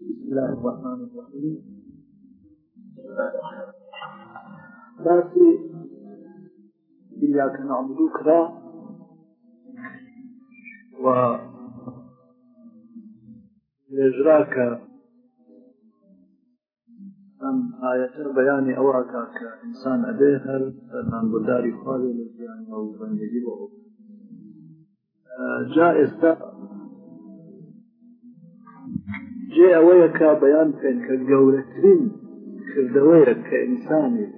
بسم الله الرحمن الرحيم باسي إياك نعبد كذا و لإجراك ئەم ئاەتە بەیانی ئەوە ئەکا کە ئینسان ئەبێ هەر فەرمانبرداری خوابێ لە ژیانەوە و بەندگی بۆ ئەو جا ئێستا جێ ئەوەیە کا بەیان بکەین کە گەورەترین کردەوەیە کە ئینسانی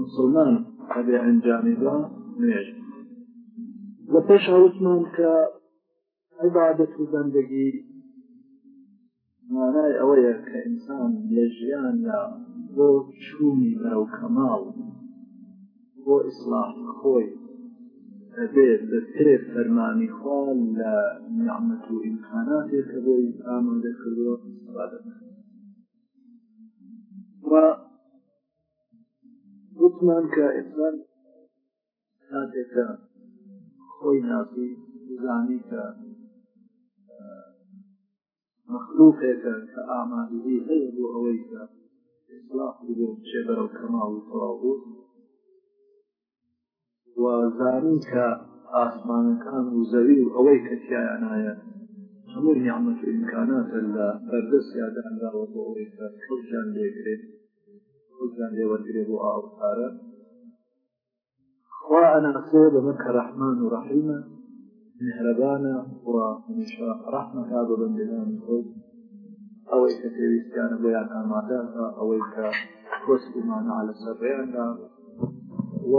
مسلمان ئەبێ ئەنجامی بە نوێژ لە پێش هەوتمان کە عبادەت و بەندگی مانای ئەوەیە کە ئینسان لە ژیاندا بۆ چوونی بەرەو کەماڵ بۆ ئیسلاح خۆی دەبێت بە پێ فەرمانی خوا لە نعممەت و ئیمکاناتێک کە بۆی ئامادە کردووە وتمان کە ئینسان کاتێک کە خۆی ناسی زانی کە مەخلوقێکە کە ئامادەی هەیە بۆ ئەوەی کە ئیسلاح بۆ بچێ بەرەو کەماڵ و تەواوبوون و زانی کە ئاسمانەکان و زەوی و ئەوەی کە تیایانایە هەموو نیعممەت و ئیمکاناتە لە بەردەست یادانراوە بۆ ئەوەی کە کەوتیان لێگرێت خۆتیان لێوەرگرێ بۆ ئاوکارە خوا ئەناسێ بەمە کە ڕەحمان و ڕەحیمە مهرەبانە و هەمیشە ڕەحمەکە بە بەندەکانی خۆی ئەوەی کە پێویستیانە بۆیان ئامادە ئەوەی کە کۆسیمانە لە سەرڕێیاندا و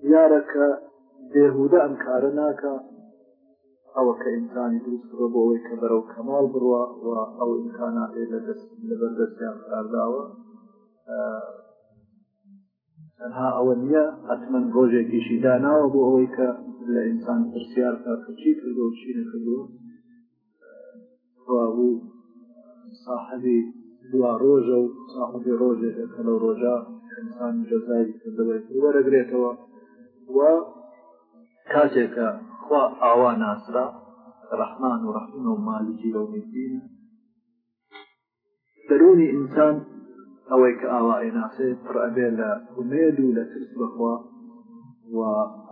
دیارەکە بێهودە ئەم کارە ناکە ئەوە کە ئینسانی دروست بە بۆ ئەوەی کە بەرەو کەماڵ بڕە و ئەو ئینکاناتێ لە دەست لە بەردەستیان قرارداوە تەنها ئەوە نییە ئەتمەن ڕۆژێکیشی داناوە بۆ ئەوەی کە لە ئینسان پرسیار کاکەچی کردو چی نەکردووە ڕابوو ساحبی دوا ڕۆژە و ساحبی ڕۆژێکە کە لەو ڕۆژە ئینسان جەزای کردەوەی وەرەگرێتەوە و کاتێکە خوا ئاوا ناسرا ڕەحمان و ڕەحیم و مالکی لەو میدینە دەروونی ئینسان ئەوەی کە ئاوا ئەیناسێ پڕ ئەبێ لە ئومێد و لە ترس بەخوا و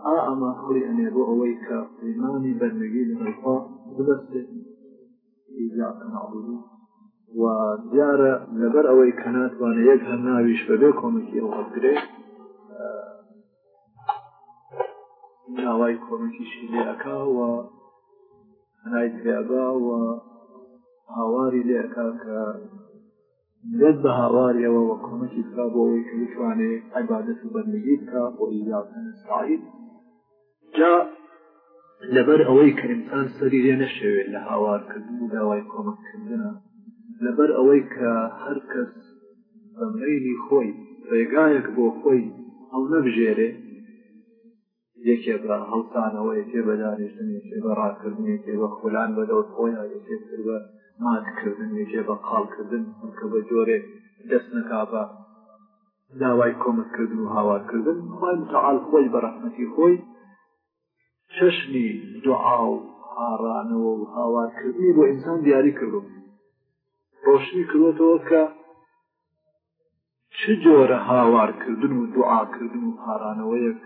ئا ئەمە هەڵی ئەنێ بۆ ئەوەی کە ئیمانی بەندگی لەگەڵخوا ببەستێت ئیاک نەعبود و دیارە لەبەر ئەوەی کە ناتوانێ یەک هەر ناویش بەبێ کۆمەکی ئەو هەڵگرێ ناوای کۆمەکیشی لێ ئەکا و نایتیاباوە هاواری لێکا کە بێت بە هاواریەوە وە کۆمەکی بکا بۆ ئەوەی کە بتوانێ عیبادەت و بەندگی بکا بۆ ئیلاسعید جا لەبەر ئەوەی کە ئینسان سەری لێ نەشەوێت لە هاوارکردن و داوای کۆمەککردنە لەبەر ئەوەی کە هەر کەس بەمەیلی خۆی ڕێگایەک بۆ خۆی ئەو نەبژێرێ یەکێ بە هەڵسانەوە یەکێ بە دانیشتن یەکێ بە ڕاکردن یەکێ بە خولان بە دەور خۆیان یەکێ تر بە ماتکردن یەکێ بە قاڵکردن کە بە جۆرێ دەست نەکا بە داوای کۆمەکردن و هاوارکردن خۆی متعاال خۆی بە ڕەحمەتی خۆی چەشنی دوعا و هاڕانەوە و هاوارکردنی بۆ ئینسان دیاری کردو ڕۆشنی کردوەوە کە چ جۆرە هاوارکردن و دوعاکردن و پارانەوەیەک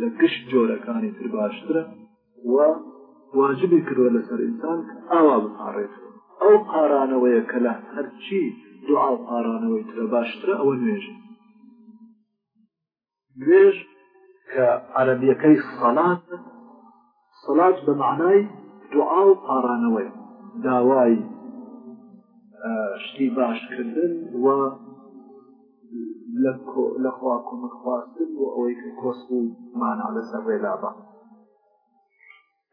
لە گشت جۆرەکانی تر باشترە و واجبی کردوە لەسەر ئینسان کە ئاوا بپارێتەوە ئەو پارانەوەیە کە لە هەرچی دوعا و پارانەوەی ترە باشترە ئەوە نوێژە نوێژ کە عەرەبیەکەی سەلات سەلات بە معنای دوعا و پارانەوەی داوای شتی باشکردن و لە خوا کومکخواستن و ئەوەی کە کۆسب و مانا لەسەر ڕێلابە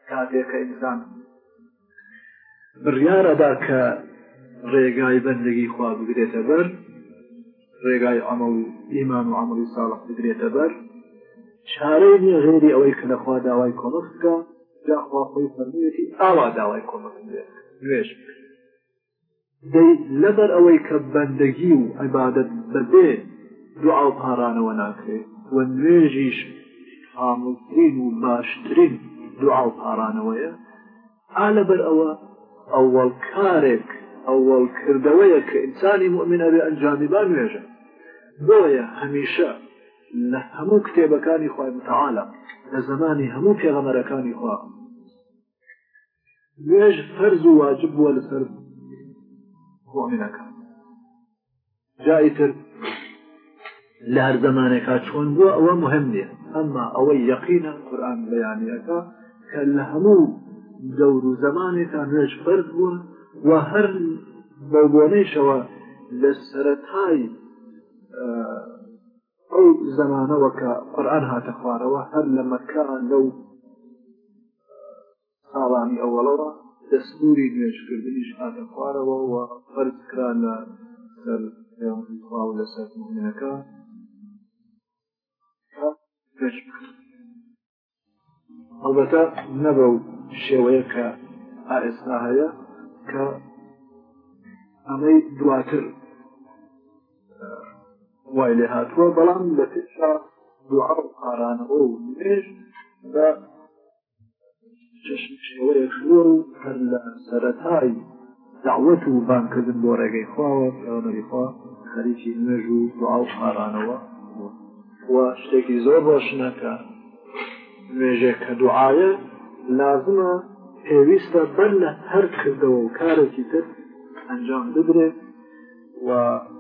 کاتێک کە ئینسان بڕیارەدا کە ڕێگای بەندگی خوا بگرێتە بەر ڕێگای ئەمەڵ ئیمان و ئەمەڵی ساڵح بگرێتە بەر چارەی نیە غێری ئەوەی کە لەخوا داوای کۆمەک بکە جاخوا خۆی فەرمیەتی ئاوا داوای کۆمەک نوێش بکە دەی لەبەر ئەوەی کە بەندەگی و عیبادەت بەبێ دوعا و پاڕانەوە ناکرێ و نوێژیش کامڵترین و باشترین دوعا و پاڕانەوەیە ئا لەبەر ئەوە ئەوەڵ کارێک ئەوەڵ کردەوەیە کە ئینسانی مؤمن ئەبێ ئەنجامی با نوێژە بۆیە هەمیشە لە هەموو کتێبەکانی خۆی متعاالە لە زمانی هەموو پێغەمەرەکانی خوا نوێژ فەرز و واجب بووە لەسەر مؤمنەکان جائیتر لە هەر زمانێکا چۆن بووە ئەوە مهم نییە ئەمما ئەوەی یەقینە قورآن بەیانەکە کە لە هەموو دەور و زمانێکا نوێژ فەرز بووە و هەر بەڵبوونەیشەوە لە سەرەتای ئەو زمانەوە کە قورآن هاتە خوارەوە هەر لە مەکە لەو ساڵانی ئەوەڵەوە دەستوری نوێژکردنیش هاتە خوارەوە و فەرزکرا لە سەر پێڵاو لەسەر مهمەکە ئەڵبەتە نەبە و شێوەیە کە ئائێستا هەیە کە ئەمەی دواتر وای لێ هاتووە بەڵام لە پێشا دوعا و قارانەوە و نوێژ بە شێوەیەک زۆر و هەر لە سەرەتای داوەت و بانکردن بۆ ڕێگەی خواوە پێوەنەریخوا خەریکی نوێژ و دوعا و پارانەوە و شتێکی زۆر ڕۆشنەکە نوێژێک کە دوعاە لازمە پێویستە بەر لە هەر کردەوە و کارێکی تر ئەنجام بدرێت و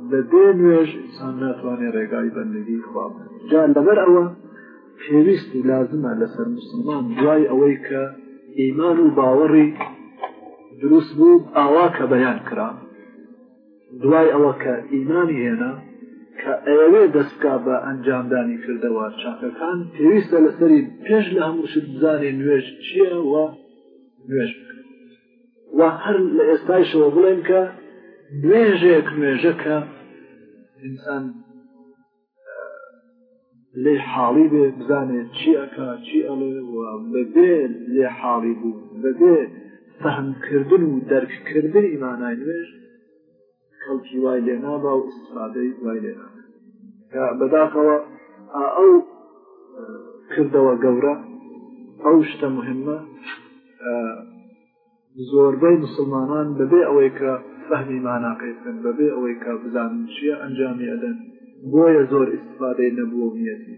بە بێ نوێژ ئینسان ناتوانێت ڕێگای بەندگی خوا جا لەبەر ئەوە پێویست و لازمە لەسەر مسلمان دوای ئەوەی کە ئیمان و باوەڕی دروست بوو ئاوا کە بەیان کرا دوای ئەوە کە ئیمانی هێنا کە ئەوێ دەستکا بە ئەنجامدانی کردەوە چاکەکان پێویستە لەسەری پێش لە هەموو شت بزانێ نوێژ چییە و نوێژ بکە و هەر لە ئێستایشەوە بڵێن کە نوێژێک نوێژەکە ئینسان لێ حاڵی بێ بزانێت چی ئەکا چی ئەڵێ بەبێ لێ حاڵی بوو بەبێ فەهمکردن و دەرککردنی مانای نوێژ خەڵکی وای لێ نابا و ئیسفادەی وای لێ نابا کە بەداخەوە ئەو کردەوە گەورە ئەو شتە مهمە زۆربەی مسلمانان بەبێ ئەوەی کە فەهمی ماناقی بکەن بەبێ ئەوەی کە بزانن چیە ئەنجامی ئەدەن بۆیە زۆر ئیسفادەی نەبووە نیەتی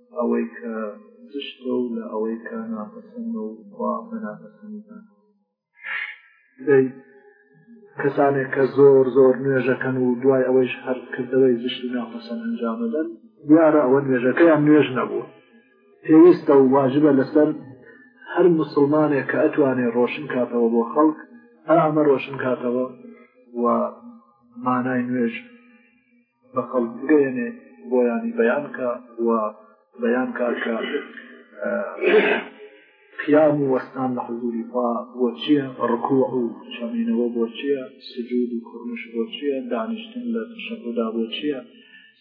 ئەوەی کە زشتە و لە ئەوەی کە ناپەسەند و وا بە ناپەسەندیدان دەی کەسانێک کە زۆر زۆر نوێژەکەن و دوای ئەوەیش هەر کردەوەی زشت و ناپەسەند ئەنجام بدەن دیارە ئەوە نوێژەکەیان نوێژ نەبووە پێویستە و واجبە لەسەر هەر مسلمانێک کە ئەتوانێ ڕۆشن کاتەوە بۆ خەڵک ئەمە ڕۆشن کاتەوە و مانای نوێژ بە خەڵک بگەێنێ بۆیانی بەیانکە و بەیان کارکە قیام و وەستان لە حزوری خوا بۆ چییە ڕکوع و چەمینەوە بۆ چییە سجود و کوڕمش بۆ چییە دانیشتن لە تشەدا بۆ چییە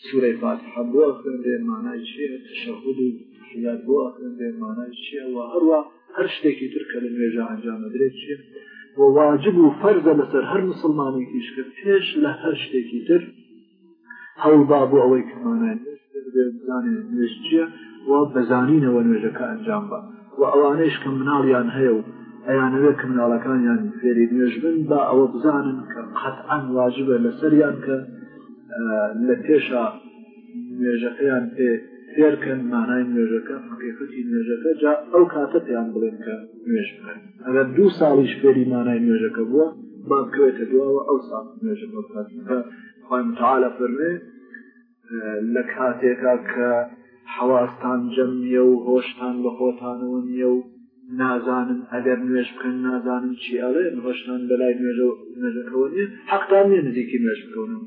سورەی فاتحە بۆ خوێندێ مانای چییە تشەهود و تحیات بۆ خوێندێ مانای چییە و هەروە هەر شتێکی تر کە لە نوێژە ئەنجامەدرێت چیە و واجب و فەرزە لەسەر هەر مسلمانێکیش کە پێش لە هەر شتێکی تر هەوڵدا بۆ ئەوەی کەمانای بزانێ نوێژ چییە و بەزانینەوە نوێژەکە ئەنجام بە و ئەوانەیش کە مناڵیان هەیە و ئەیانەوێت کە مناڵەکانیان فێری نوێژ بن با ئەوە بزانن کە قەتعان واجبە لەسەریان کە لە پێشە نوێژەکەیان پێ فێرکەن مانای نوێژەکە حقیقەتی نوێژەکە جا ئەو کاتە پێیان بڵێن کە نوێژ بکەن ئەگەر دوو ساڵیش فێری مانای نوێژەکە بووە با بکەوێتە دواوە ئەو ساڵ نوێژە بەکاتکە خۆی متعاالە فەرمێ لە کاتێکا کە حەواستان جەم نیە و هۆشتان بە خۆتانەوە نیە و نازانن ئەگەر نوێژ بکەن نازانن چی ئەڵێ هۆشتان بەلای نوێژەکەەوە نیە حەقتان نیە نزیکی نوێژ بکەونەوە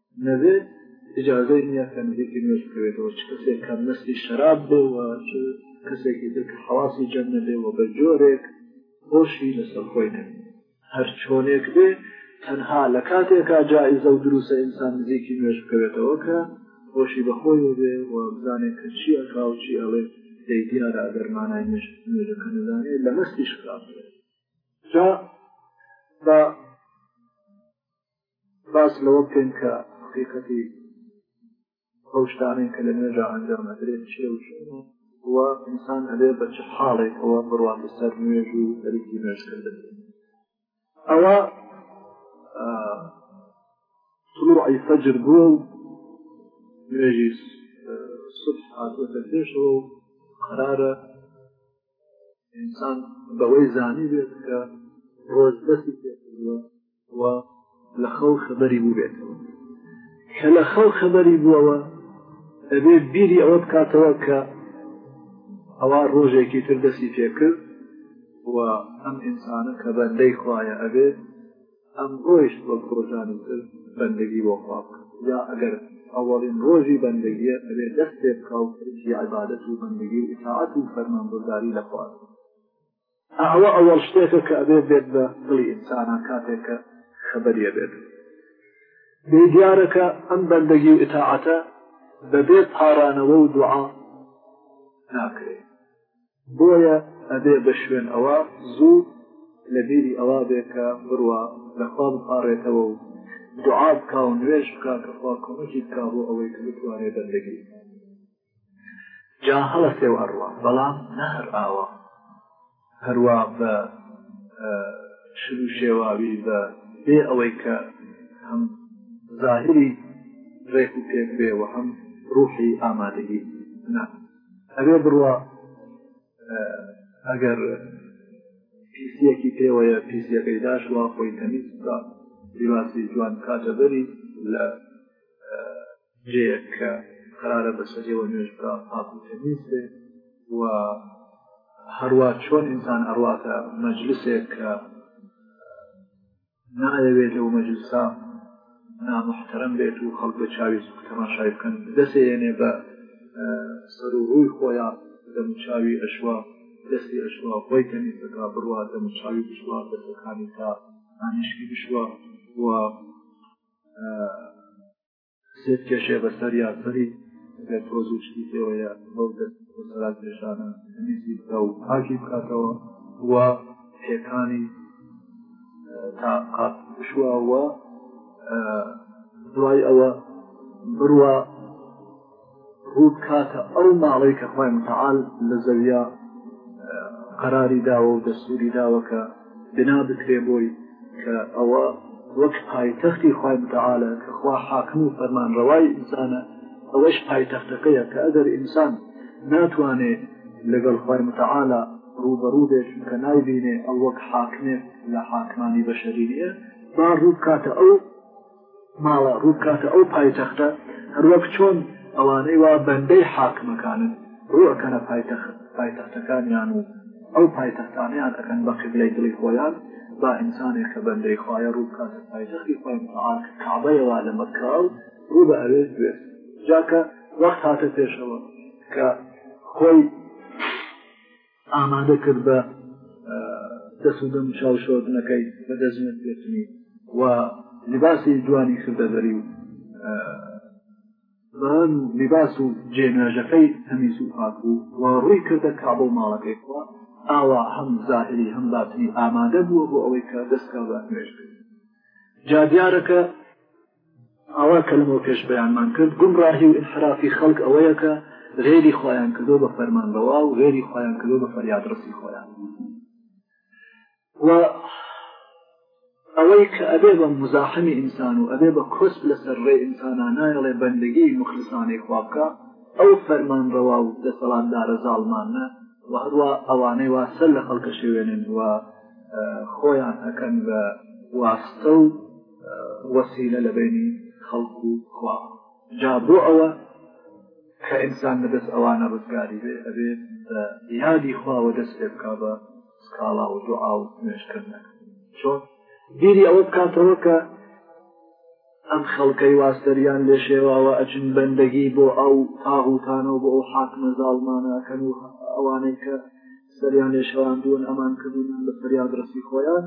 نەبێت ئیجازەی نییە کە نزیکی نوێژ بکەوێتەوە چ کەسێک کە مەستی شەراب بێ و چ کەسێکی تر کە حەواسی جەم نەبێ و بە جۆرێک هۆشی لەسەر خۆی نەبێ هەر چۆنێک بێ تەنها لە کاتێکا جائزە و دروسە ئینسان نزیکی نوێژ بکەوێتەوە کە هۆشی بەخۆی بێ و بزانێت کە چی ئەکا و چی ئەڵێ دەی دیارە ئەگەر مانای نوێژ نوێژەکە نەزانێت لە مەستی شەراب بێ جا بە باس لەوە بکەین کە حقیقەتی ئەو شتانەی کە لە نوێژا ئەنجام ئەدرێت چێ و و ئینسان ئەبێ بە چ حاڵێکەوە بڕواتە سەر نوێژ و دەریکی نوێژکردن ئەوە طلوعی فەجر بووە و نوێژی سبح هاتووەتە پێشەوە و قرارە ئینسان بەوەی زانی بێت کە ڕۆژ دەستی پێکردوە و لە خەو خەبەری بوو بێتەوە کە لە خەو خەبەری بووەوە دەبێ بیری ئەوە بکاتەوە کە ئەوە ڕۆژێکی تر دەستی پێکرد و ئەم ئینسانە کە بەندەی خوایە ئەبێت ئەمڕۆیش وەک ڕۆژانی تر بەندەگی بۆ خوا بکە یا ئەگەر ئەوەڵین ڕۆژی بەندەگیە ئەبێ دەست پێ بکە و خەریکی عیبادەت و بەندەگی و ئیتاعەت و فەرمانبەرداری لە خوا ئەوە ئەوەڵ شتێکە کە ئەبێ بێت بە دڵی ئینسانە کاتێک کە خەبەریە بێت بێ دیارەکە ئەم بەندەگی و ئیتاعەتە بەبێ پارانەوە و دوعا ناکرێت بۆیە ئەبێ بە شوێن ئەوە زوو لە بیری ئەوە بێ کە بڕوا لەخوا بپارێتەوە و دوعا بکا و نوێش بکا کە خوا کۆمەکی بکا بۆ ئەوەی کە بتوانێ بەندەگی جا هەڵە سێ و ئەڕوا بەڵام نە هەر ئاوا هەروە بە شل و شێواوی بە بێ ئەوەی کە هەم ظاهری ڕێک و پێک بێ و هەم ڕوحی ئامادەگی نە ئەبێ بڕوا ئەگەر پیسیەکی پێوەیە پیسیەکەی داش وا خۆی تەمیز بکە لیباسی جوان کاتە بەری لە جەیەک کە قرارە بەسەریەوە نوێژ بکە پاک و تەمیز بێ و هەروە چۆن ئینسان ئەڕواتە مەجلسێک کە نایەوێت لەو مەجلسا نامحتەرم بێت و خەڵک بە چاوی تەماشای بکەن دەسێنێ بە سەر و ڕووی خۆیان دەموچاوی ئەشوا دەستی ئەشوا خۆی تەنیزەکە بڕوا دەموچاوی بشوا دەستەکانی تا ئانیشکی بشوە و سێت کێشێ بەسەر یا سەری گەر تۆز و شتی پێوەیە بەو دەست سەرات پێشانە میزی بکە و پاکی بکاتەوە و پێکانی تا قات بشوەوە دوای ئەوە بڕە ڕوو بکاتە ئەو ماڵەی کە خوای متعال لە زەویا قەراری داوە و دەستوری داوە کە بنا بکرێ بۆی کە ئەوە وەک پایتەختی خوای متعاالە کە خوا حاکم و فەرمان ڕەوای ئینسانە ئەوەش پایتەختەکەیە کە ئەگەر ئینسان ناتوانێ لەگەڵ خوای متعاالە ڕوبەڕوو بێت کە نایبینێ ئەو وەک حاکمێ لە حاکمانی بەشەری نیە با ڕوو بکاتە ئەو ماڵە ڕوو بکاتە ئەو پایتەختە هەروەک چۆن ئەوانەی وا بەندەی حاکمەکانن ڕوەکەنە پایتەخت پایتەختەکانیان و ئەو پایتەختانیان ئەەکەن بە قبلەی دڵی خۆیان با ئینسانێک کە بەندەی خوایە ڕوو بکاتە پایتەختی خۆی متعال کابەیەوە لە مەکە و ڕوو بە ئەوێ دوێت جاکە وەخت هاتە پێشەوە کە خۆی ئامادە کرد بە دەست و دەم چاو شۆردنەکەی بە دەزمت گرتنی و لباسی جوانی کردە بەری و بەڵام و لباس و جێناژەکەی هەمیز و پاک بوو و ڕووی کردە کابڵ ماڵەکەی خوا ئاوا هەم زاهری هەم باتنی ئامادە بووە بۆ ئەوەی کە دەستکە بە نوێژ جادیارەکە ئاوا کە لەمەو پێش بەیانمان کرد گومڕاهی و ئینحرافی خەڵک ئەوەیە کە غێری خۆیان کردو بە فەرمان بەوا و غێری خۆیان کردو بە فەریادڕسی خۆیان و ئەوەی کە ئەبێ بە مزاحمی ئینسان و ئەبێ بە کۆسپ لەسەر ڕێ ئینسانە نایڵێ بەندگی مخلسانەی خوابکە ئەو فەرمان ڕەوا و دەسەڵات دارە زاڵمانە و هەروە ئەوانەی وا سەر لە خەڵکە شێوێنن و خۆیان ئەەکەن بە واستە و وەسیلە لە بینی خەڵک و خوا جا بۆ ئەوە کە ئینسان بەدەست ئەوانە ڕزگاری بێ ئەبێت بە یادی خواوە دەست پێ بک بە سکاڵا و دوعا و نوێشکردن چۆن بیری ئەوە بکاتەوە کە ئەم خەڵکەی واستەریان لێ شێواوە ئەچن بەندەگی بۆ ئەو تاغوتانە و بۆ ئەو حاکمە زاڵمانەکەن و ئەوانەی کە سەریان لێ شەواندوون ئەمان کردوون بە فریادڕسی خۆیان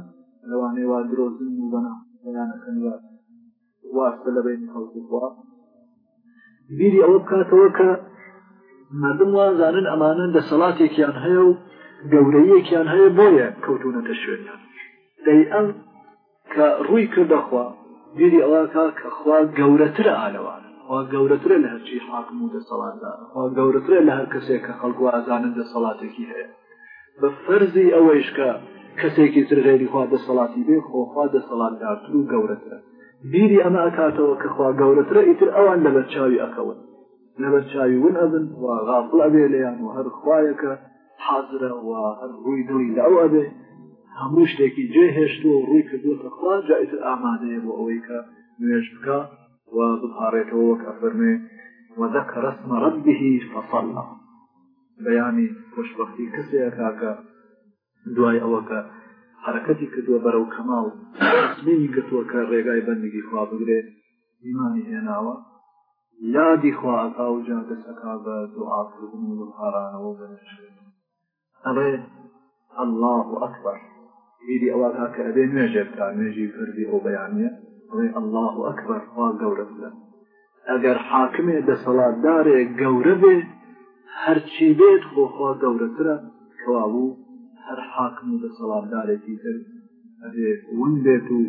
لەوانەیە وا درۆزن و بەناو بەیانەکەن و واستە لە بینی خەڵکی خوا بیری ئەوە بکاتەوە کە مردم وازانن ئەمانە دەسەڵاتێکیان هەیە و گەورەیەکیان هەیە بۆیە کەوتونەتە شوێنیان دەی ئەم کە ڕووی کردەخوا بیری ئەوە کا کە خوا گەورەترە ئالەوان خوا گەورەترە لە هەرچی حاکم و دەسەڵاتدا خوا گەورەترە لە هەر کەسێک کە خەڵگو ئازانن دەسەڵاتێکی هەیە بە فەرزی ئەوەیش کە کەسێکی تر غێری خوا دەسەڵاتی بێ خۆخوا دەسەڵاتدارتر و گەورەترە بیری ئەمە ئەکاتەوە کە خوا گەورەترە ئیتر ئەوان لە بەرچاوی ئەکەون لە بەرچاوی ون ئەبن و غافڵ ئەبێ لەیان و هەر خوایەکە حازرە و هەر ڕووی دڵی لە ئەو ئەبێ هەموو شتێکی جێ هێشتووە و ڕووی کردووەتە خوا جائتر ئامادەیە بۆ ئەوەی کە نوێژ بکە و بپارێتەوە وەک ئەفەرمێ وەذەکە ڕسمە ڕبیهی فەصلە بەیانی خۆشبەختی کەسێکە کە دوای ئەوەکە حرەکەتی کردووە بەرەو کەماڵ مینی گرتووە کە ڕێگای بەندگی خوا بگرێ ئیمانی هێناوە یادی خواکا و جادەسەکە بە دوعاکردن و پارانەوە بەنشێت ئەڵێ اللە اکبر بیری ئەوە کا کە ئەبێ نوێژێ بکا نوێژی فەرزی ئەو بەیانە ئەڵێ اللە اکبر خوا گەورە بلە ئەگەر حاکمێ دەسەڵاتدارێ گەورە بێ هەرچی بێت خۆخوا گەورەترە کەوابوو هەر حاکم و دەسەڵاتدارێکی تر ئەبێ ون بێت و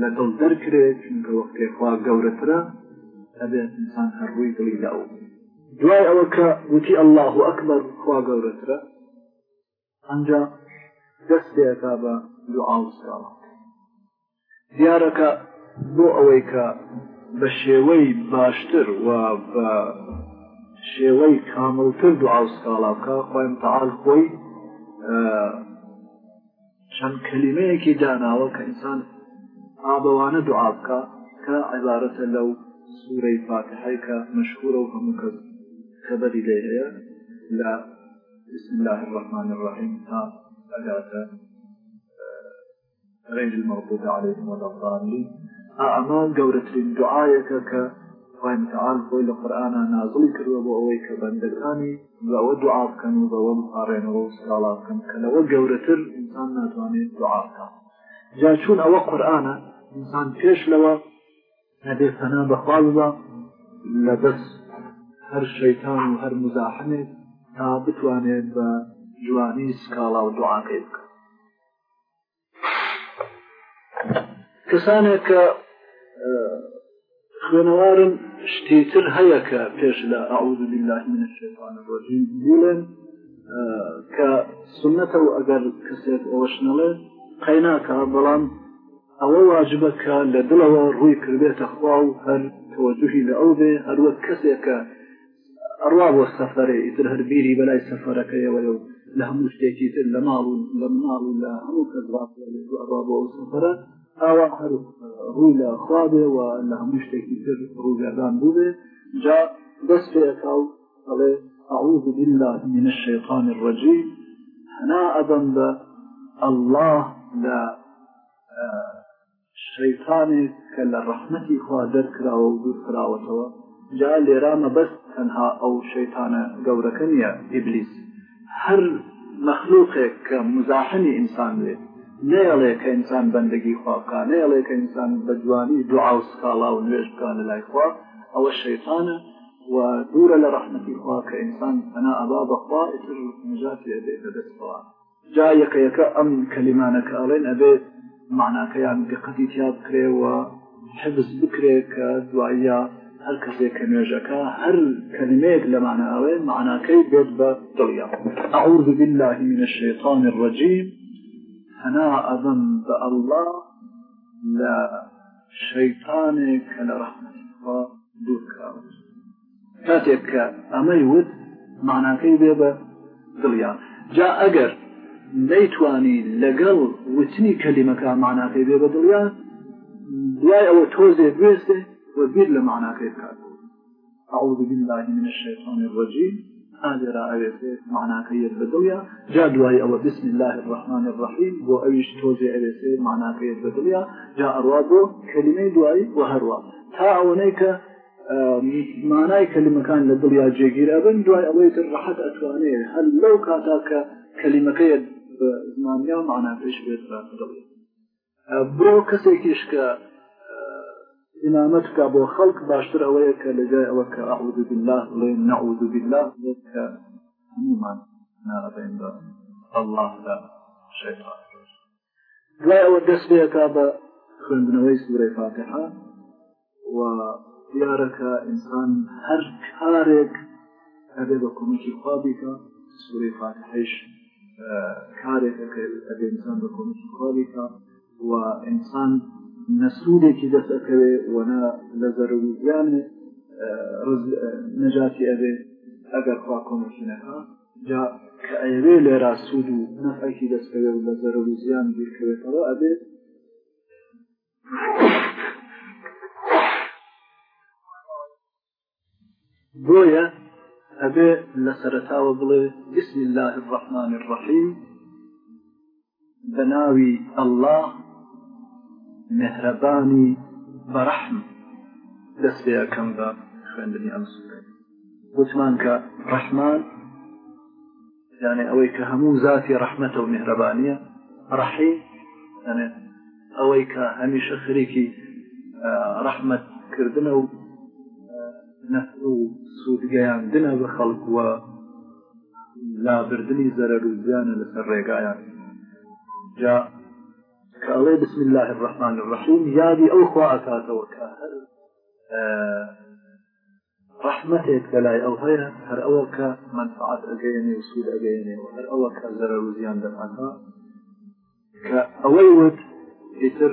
لە دڵ دەرکرێت چونکە وەختێخوا گەورەترە ئەبێت انسان هەر ڕووی دڵی لەو دوای ئەوە کە گوتی ئەله و ئەکبەر خوا گەورەترە ئەجا دەستێتا بە دوعاوساوە دیارەکە بۆ ئەوەی کە بە شێوەی باشتر و بە شێوەی کامڵتر دوعاوسکاڵاکە خۆیم تەعاال خۆی چەند کەلیمەیەکی داناوە کە ئینسان ئابەوانە دوعا بکە کە عیبارەتە لەو سوورەی فاتحی کە مەشهورە و هەموو کەس کە بەری لێ هەیە لە بسم الله الرحمن الرحیم تا ئەگاتە غير المغضوب عليهم ولا الضالين ئەمە گەورەترین دوعاەکە کە خوای متعال خۆی لە قورآە نازڵی کردوە بۆ ئەوەی کە بەندەکانی بە ئەوە دوعا بکەن و بەوە بپاڕێنەوە و سکاڵا بکەن کە لەوە گەورەتر ئینسان ناتوانێت دوعا بکە جا چوون ئەوە قورآانە ئینسان پێش لەوە نەبێ پەنا بەخوا ببە لە دەست هەر شەیتان و هەر مزاحمێک تا بتوانێت بە جوانی سکاڵا و دوعاکەی بکە کەسانێک کە خوێنەوارن شتی تر هەیە کە پێش لە ئەعود بالله من الشیطان الرجیم بڵێن کە سنەتە و ئەگەر کەسێک ئەوەشنەڵێ قەیناکە بەڵام ئەوە واجبە کە لە دڵەوە ڕووی کردێتە خوا و هەر تۆجوهی لە ئەو بێ هەروەک کەسێکە ئەڕوا بۆ سەفەرێ ئیتر هەر بیری بەلای سەفەرەکەیەوەە و لە هەموو شتێکی تر لە ماڵ و لە مناڵ و لە هەموو کەس ئەڕوا بۆ ئەو سەفەرە ئاوا هەر ڕوو لە خوابێ و لە هەموو شتێکی تر ڕووگەردان بووێ جا دەست پێەکە و ئەڵێ أعوذ بالله من الشيطان الرجيم هنا أبن الله لا شەیتانێک کە لە ڕەحمەتی خوا دەرکراوە و دوور خراوەتەوە جا لێرا مەبەست تەنها ئەو شەیتانە گەورەکە نییە ئیبلیس هەر مەخلوقێک کە مزاحمی ئینسان بێت نەیەڵێ کە ئینسان بەندگی خوا بکە نەیەڵێ کە ئینسان بە جوانی دوعا و سکاڵا و نوێژ بکە لە لای خوا ئەوە شەیتانە و دوورە لە ڕەحمەتی خوا کە ئینسان پەنا ئەبا بەخوا ئیتر نجاتی ئەبێت لە دەستەوە جا یەکە یەکە ئەم کەلیمانە کە ئەڵێن ئەبێ مەعناکەیان دیقەتی تیا بکرێ و حفز بکرێ کە دواییە هەر کەسێک کە نوێژەکە هەر کەلیمەیەک لەمانە ئەوێ مەعناکەی بێت بە دڵیا ئەعوذ بالله من الشیطان الرجیم هەنا ئەبم بە ئەڵڵا لە شەیتانێک کە لە ڕەحمەتی خوا دوور کراوە کاتێک کە ئەمەی وت ماناکەی بێ بە دڵیان جا ئەگەر نەیتوانی لەگەڵ وتنی کەلیمەکە ماناکەی بێ بە دڵیان دوای ئەوە تۆزێ بێستێ و بیر لە ماناکەی بکات أعوذ بالله من الشيطان الرجيم ئالێرا ئەوێت ماناکە یەت بە دڵیا جا دوای ئەوە بسم الله الرحمن الرحیم بۆ ئەویش تۆزێ ئەوێت ماناکە یەت بە دڵیا جا ئەڕوا بۆ کەلیمەی دوایی و هەروە تا ئەوەنەی کە مانای کەلیمەکان لە دڵیا جێگیر ئەبن دوای ئەوەی تر ڕەحەت ئەتوانێت هەر لەو کاتا کە کەلیمەکەی زمانیا و معنا پێش بێت بە دڵ بۆ کەسێکیش کە ئمامەت کا بۆ خەڵک باشتر ئەوەیە کە لە جای ئەوە کە ئەعود بالله بڵێ نەعود بالله کە هەمومان نابێن بە الله شەیطان دوای ئەوە دەست پێەکە بە خوێندنەوەی سوورەی فاتحە و دیارەکە ئینسان هەر کارێک ئەبێ بە کۆمەکی خوا بیکە سوورەی فاتحەیش کارێک ئەبێ ئینسان بە کۆمەکی خوا بیکە و ئینسان نەسوودێکی دەستەکەوێ وەنا لە زەررویانێ نەجاتی ئەبێ ئەگەر خوا کۆمەکی نەکە جا کە ئەیەوێ لێرا سوود و نەفعێکی دەستکەوێ و لە زەرەر و زیان بیرکەوێتەوە ئەبێت بۆیە ئەبێ لە سەرتاوە بڵێ بسم الله الرحمن الرحیم بەناوی اللە مێهرەبانی بەڕەحم دەست پێ ئەکەم بە خوێندنی ئەم سورە وتمان کە ڕەحمان یانێ ئەوەی کە هەموو زاتی ڕەحمەتە و مێهرەبانیە ڕەحیم یانێ ئەوەی کە هەمیشە خرێکی ڕەحمەت کردنە و نەفر و سوودگەیاندنە بە خەڵکووە لابردنی زەرەر و زیانە لەسەر ڕێگایان جا کە ئەڵێ بسم الله الرحمن الرحیم یادی ئەو خوا ئەکاتەوە کە هەر ڕحمەتێک بەلای ئەو هەیە هەر ئەوە کە منفعات ئەگەێنێ و سوود ئەگەێنێ و هەر ئەوە کە زەرەر و زیان دەپاتە کە ئەوەی وت ئیتر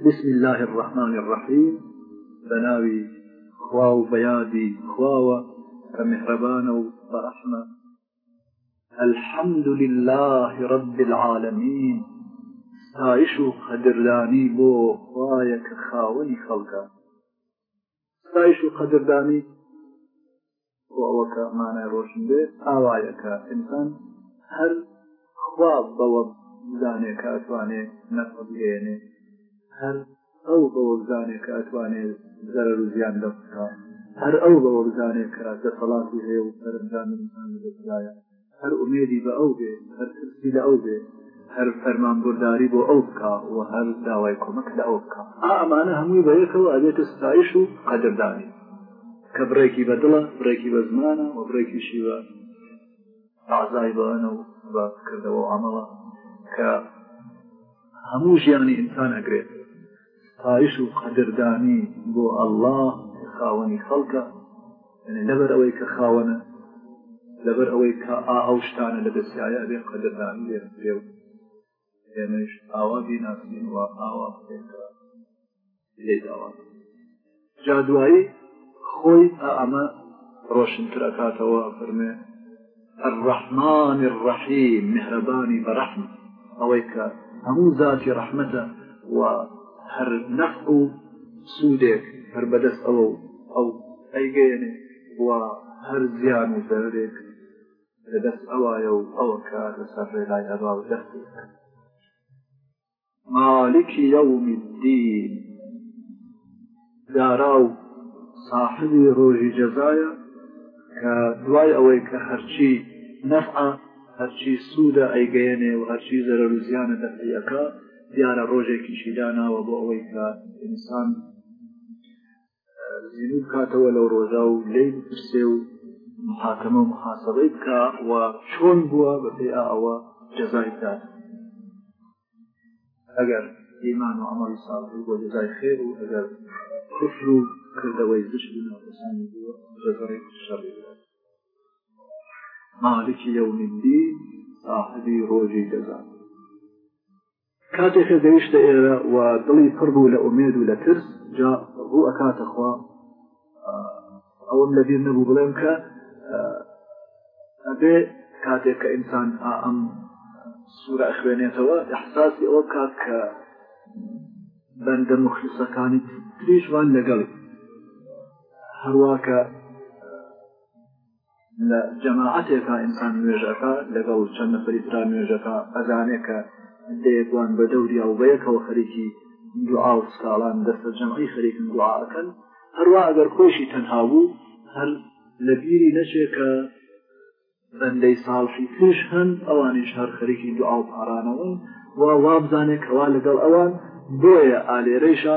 بسم الله الرحمن الرحیم بەناوی خوا و بەیادی خواوە کە میهرەبانە و بەڕەحمە الحمد لله رب العالمین ستایش و قەدردانی بۆ خوایە کە خاوەنی خەڵکە ستایش و قەدردانی بۆ ئەوە کە مانای ڕۆشن بێت ئاوایە کە ئینسان هەر خوا بەوە زانێ کە ئەتوانێ نەفە بگەێنێ هەر ئەو بەوە زانێ کە ئەتوانێ زەرەر و زیان لە بکە هەر ئەو بەوە بزانێ کە دەسەڵاتی هەیە و سەرنجامی ئینسان لەدەستدایە هەر ئومێدی بە ئەو بێ، هەر ترسی لە ئەو بێ، هەر فەرمانبورداری بۆ ئەو بکا و هەر داوای کۆمەک لە ئەو بکا. ئا ئەمانە هەمووی بەیەکەوە ئەبێتە ستایش و قەدردانی، کە بڕێکی بە دڵە، بڕێکی بە زمانە و بڕێکیشی بە ئەعزای بەەنە و بە کردەوە و عەمەڵە، کە هەموو ژیانی ئینسان ئەگرێت. ستایش و قەدردانی بۆ ئەللا کە خاوەنی خەڵکە لەبەر ئەوەی کە خاوەنە لەبەر ئەوەی کە ئا ئەو شتانە لە دەستایە بێ قەدردانی لێ بێ و ئێمەش ئاوا بیناسین و ئاوا بکەین کە لێ داوات جا دوایی خۆی ئەمە ڕۆشنتر ئەکاتەوە فەرمێ الرحمن الرحیم مهرەبانی بەڕحم ئەوەی کە هەموو ذاتی ڕەحمەتە و هەر نەف و سوودێک هەر بەدەست ئەوە و ئەو ئەیگەێنێ و هەر زیان و زەرێک لەدەست ئەوایە و ئەوە کە لەسەر ڕێلای هەبا و دەست مالک یوم الدین دارا و ساحبی ڕۆژی جەزایە کە دوای ئەوەی کە هەرچی نەفعە هەرچی سوودە ئەیگەیەنێ و هەرچی زەرەر و زیانە دەفعیەکە دیارە ڕۆژێکیشی داناوە بۆ ئەوەی کە ئینسان زیرو بکاتەوە لەو ڕۆژە و لێی بپرسێ و محاکمە و محاسبەی بکە و چۆن بووە بەپێی ئەوە جەزای بدات ئەگەر ئیمان و ئەمەڵی ساڵی بۆ جەزای خێر و ئەگەر کفر و کردەوەی زشت و ناپەسانی بووە جەزای شەڕی بدات مالکی یوم الدین صاحبی ڕۆژی جەزا کاتێ کە گەیشتە ئێرە و دڵی پڕ بوو لە ئومێد و لە ترس جا ڕوو ئەکاتە خوا ئەوم لەبیر نەبوو بڵێم کە ئەبێ کاتێک کە ئینسان ئەم سوورە خوێنێتەوە احساسی ئەوە کات کە بەندە مخلسەکانی تریشمان لەگەڵی هەروواکە لە جەماعەتێکا ئینسان نوێژەکە لەگەڵ چەند نەفری ترا نوێژەکە ئەزانێکە دەیەکوان بە دەوریا و بەیەکەوە خەرێکی دوعا و سکاڵان دەستە جەمعی خەرێکن دوعاکەن هەروە ئەگەر خۆشی تەنها بوو هەر لە بیری نەچێت کە بەندەی ساڵحی ترش هەن ئەوانیش هەر خەرێکی دوعا و پارانەوەن و وابزانێت کەوا لەگەڵ ئەوان بۆیە ئالێرەیشە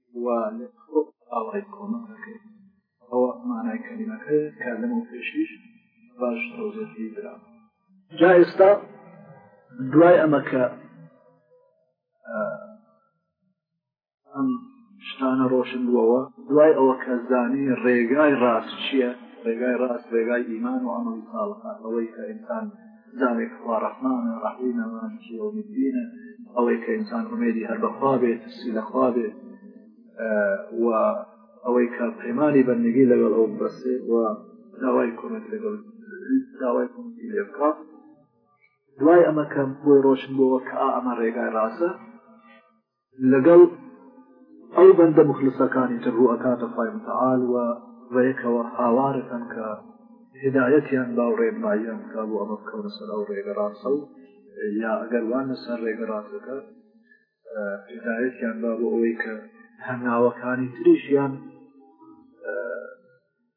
و لە تۆ ئاوای کۆمەک دەکەین ئەوە مانای کەلیمەکەیە کە لەمەو پێشیش باش تەوزێتی درا جا ئێستا دوای ئەمە کە ئەم شتانە ڕۆشن بووەوە دوای ئەوە کە زانی ڕێگای ڕاست چییە ڕێگای ڕاست ڕێگای ئیمان و ئەمەڵی ساڵەکان ئەوەی کە ئینسان جارێک خوا ڕەحمانە ڕەحیمە مالکی یەوم الدینە ئەوەی کە ئینسان ئومێدی هەر بەخوا بێت ترسی لەخوا بێت و ئەوەی کە پەیمانی بەندگی لەگەڵ ئەو بەسێ و داوای کۆمەک لەگەڵ داوای کۆمەکی لێ بکات دوای ئەمەکەم بۆی ڕۆشن بۆەوە کە ئەمە ڕێگای ڕاستە لەگەڵ ئەو بەندە مخلسەکانی تر ڕوو ئەکاتە خوای متعال و بەیەکەوە هاوارەکەن کە هدایەتیان باو ڕێنماییان بکا بۆ ئەمە بکەونە سەر ئەو ڕێگە ڕاستە و یا ئەگەر وان لەسەر ڕێگە ڕاستەکە هدایەتیان با بۆ ئەوەی کە هەنگاوەکانی تریشیان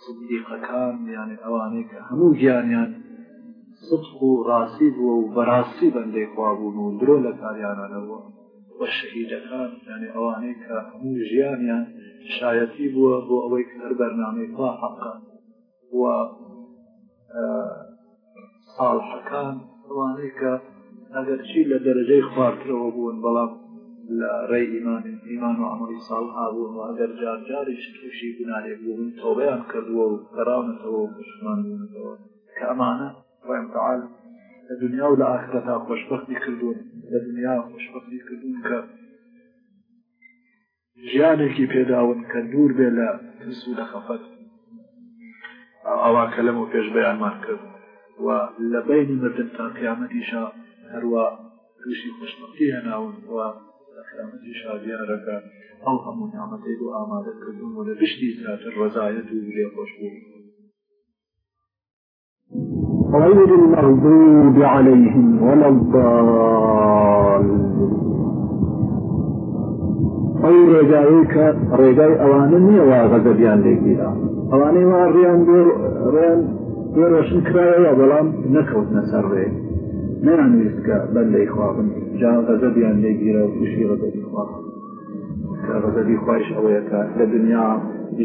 سدیقەکان یانێ ئەوانەی کە هەموو گیانیان سدق و ڕاستی بووە و بەڕاستی بەندەی خوابوون و درۆ لە کاریانە نەبووە وە شەهیدەکان یانێ ئەوانەی کە هەموو ژیانیان شایەتی بووە بۆ ئەوەی کە هەر بەرنامەی خوا حەقە و ساڵحەکان ئەوانەی کە ئەگەرچی لە دەرەجەی خواردەوە بوون بەڵام لە ڕێ ئیمان ئیمان و عملی ساڵ هابوون و ئەگەر جارجاریش تووشی بنارێک بوون تۆبیان کردووە و بەراونەتەوە و پشتمان بوونەوە کە ئەمانە ڕێم تعال لە دنیا و لە ئاخرەتا خۆشببختی کردوون لە دنیا خۆشببختی کردوون کە ژیانێکی پێداون کە دوور بێ لە ترس و لە خەفەت ئەوا کە لەمە پێش بەیانمان کرد و لە بینی مردن تا قیامەتیشا هەروە تووشی خوشبختی هەناون و لە قیامەتی شادیارەکە ئەو هەموو نامەتەی بۆ ئامادە کردن و لە پشتی زیاتر ڕزایەت و لێخۆشبوو غير المغضوب عليهم ولا الضالين ئەو ڕێگایی کە ڕێگای ئەوانە نییە وا غەزەبیان لێگیرا ئەوانەی وا ڕیان ڕێن بۆ ڕۆشن کرایەوە بەڵام نەکەوتنە سەر ڕێ نەیان ویستکە بەندەی خوابن جا غەزەبیان لێگیرا و تووشی غەزەبی خوابن غەزەبی خوایش ئەوەیە کە لە دنیا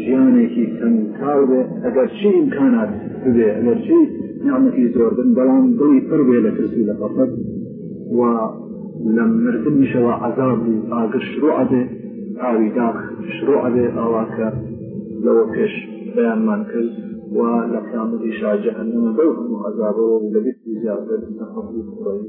ژیانێکی کەمتاو بێ ئەگەر چی ئیمکانات ببێ ئەگەر چی نعمەتی زۆر بن بەڵام دڵی پڕ بێ لە ترسی لە قەفەت و لە مردنیشەوە عذاب و ئاگر شروع بێ ئاوی داخ شروع بێ ئاواکە لەوە پێش بەیانمان کرد و لە قیامەتی شاجە هەنەمە بەو هەموو عذابەوە لە بیست زیاتر نەخەڵی قڕی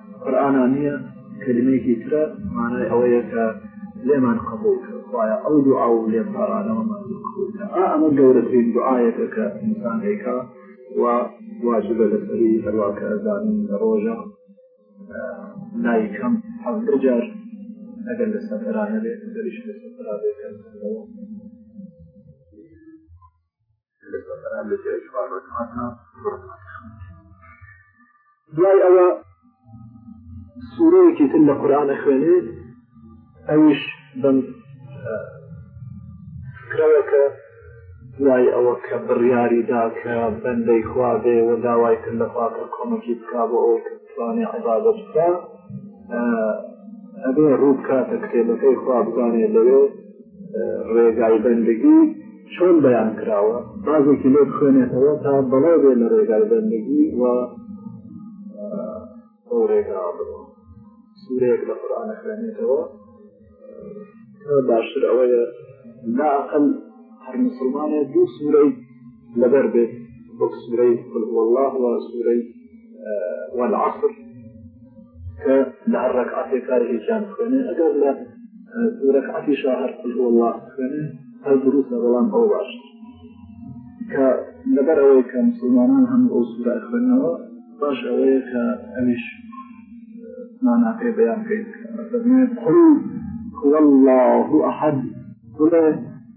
قورآنا نییە کلمەیەکی ترە مانای ئەوەیە کە لێمان قبول کرخوایە ئەو دوعا و لێ پارانەوەمان ئەمە گەورەترین دوعاەکە کە ئینسان هەیکا و واجبە لەسەری هەرواکە ئەزانین لە ڕۆژە لای کەم حەفتە جار ئەگەر لە سەفرانە بێت دەریش لە سەفرا بێت دوای ئەوە سوورەیەکی تر لە قورآانە خوێنێت ئەوش بم کراوەکە دوای ئەوە کە بڕیاریدا کە بەندەی خواردێ و داوای تر لە خواکە کۆمەکی بکا بۆ ئەوەی کە بتوانێ عبادە بکە ئەبێ ڕوو بکاتە کتێبەکەی خوا بزانێ لەوێ ڕێگای بەندگی چۆن بەیان کراوە بازێکی لێ بخوێنێتەوە تا بەڵێ بێ لە ڕێگای بەندگی و ئەو ڕێگاوە بڕۆ سورەیەک لە قورآن خوێنێتەوە باشتر ئەوەیە لا ئەقل هەر مسلمانە دوو سورەی لەبەر بێت وەک سورەی قل هو الله و سورەی والعصر کە لە هەر ڕکعاتێک هەر هێجان خوێنێ ئەگەر لە ڕکعاتی شا هەر قل هو الله خوێنێ هەر دروستە بەڵام ئەو باش کە لەبەر ئەوەی کە مسلمانان هەم ئەو سوورە خوێنەوە باش ئەوەیە کە ئەویش ماناکەی بەیان بکەین قل هو الله احد بڵێ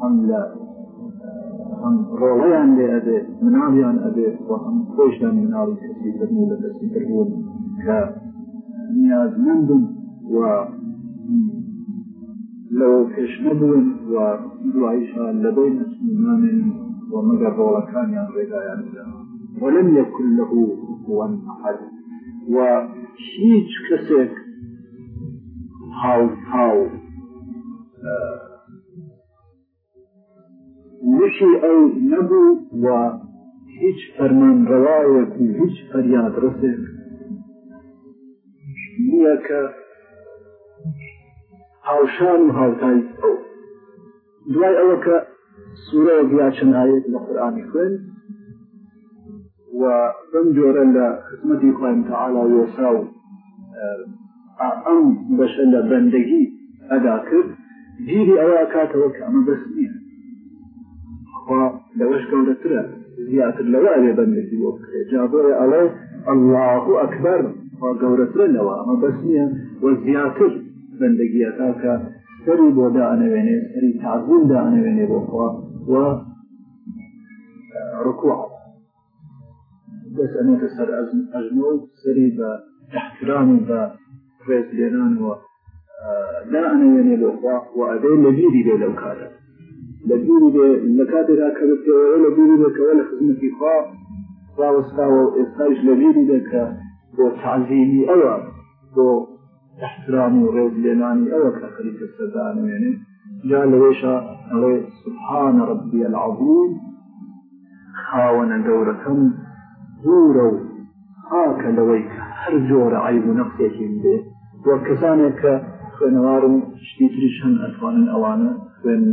هەم لە هەم ڕۆڵەیان لێ ئەبێ مناڵیان ئەبێ و هەم خۆشیان مناڵی کەسی کردن و لە کەسی کردون کە نیازمەند بن و لەوە پێش نەبوون و دوایشا لەبەی نەچمانێن و مەگەر ڕۆڵەکانیان ڕێگایان بدەن ولم يكن له كفوا احد و هیچ کەسێک هاو هاو وشی ئەو نەبوو و هیچ فەرمان ڕەوایەک و هیچ فەریاد ڕسێک نییە کە هاوشان و هاوتای ئەو دوای ئەوە کە سوورەیە بیا چەند ئاەت لە قورآانی خوێن و بەم جۆرە لە خزمەتی خوای تعالی وێسا و ئەم بەشە لە بەندەگی ئەدا کرد گیری ئەوە کاتەوە کە ئەمە بەس نییە خوا لەوەش گەورەترە زیاتر لەوە ئەوێ بەندەگی بۆ بکرێت جا بۆیە ئەڵێ الله ئەکبەر خوا گەورەترە لەوە ئەمە بەس نییە و زیاتر بەندەگیەکە کە سەری بۆ دانەوێنێ سەری تعزیم دانەوێنێ بۆ خوا و ڕکوع دەست ئەنێتە سەر ئەژنۆ و سەری بە احترام و بە ڕێز لێنانەوە لا ئەنەوێنێ بۆ خوا و ئەبێ لە بیری بێ لەو کاتە لە بیری بێ لە کاتێکا کە بەپێوەیە لە بیری بێتەوە لە خزمەتی خوا خواوەستاوە و ئێستایش لە بیری بێت کە بۆ تعزیلی ئەوە بۆ احترام و ڕێز لێنانی ئەوە کە خەریکە سەدا نوێنێ جا لەوێشا ئەڵێ سبحان ربی العظیم خاوەنە گەورەکەم دوورە و خاکە لەوەی کە هەر جۆرە عیب و نەقسێکی بێ وە کەسانێک کە خوێنەوارم شتی تریش هەن ئەتوانن ئەوانە خوێن